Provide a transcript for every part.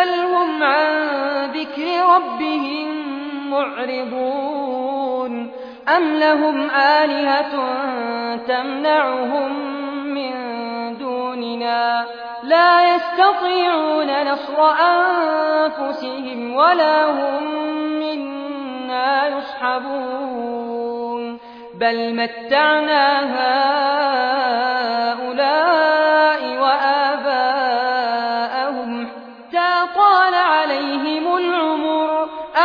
بل هم عن ذكر ربهم معرضون أم لهم آلهة تمنعهم من دوننا لا يستطيعون نصر أنفسهم ولا هم منا يصحبون بل متعنا هؤلاء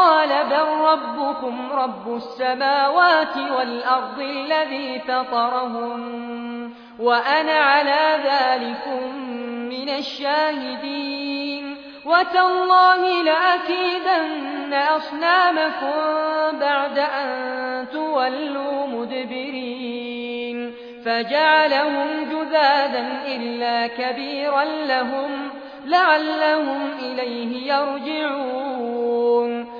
قال بل ربكم رب السماوات والأرض الذي فطرهم وأنا على ذلك من الشاهدين. وتالله لأكيدن أصنامكم بعد أن تولوا مدبرين. فجعلهم جذاذا إلا كبيرا لهم لعلهم إليه يرجعون.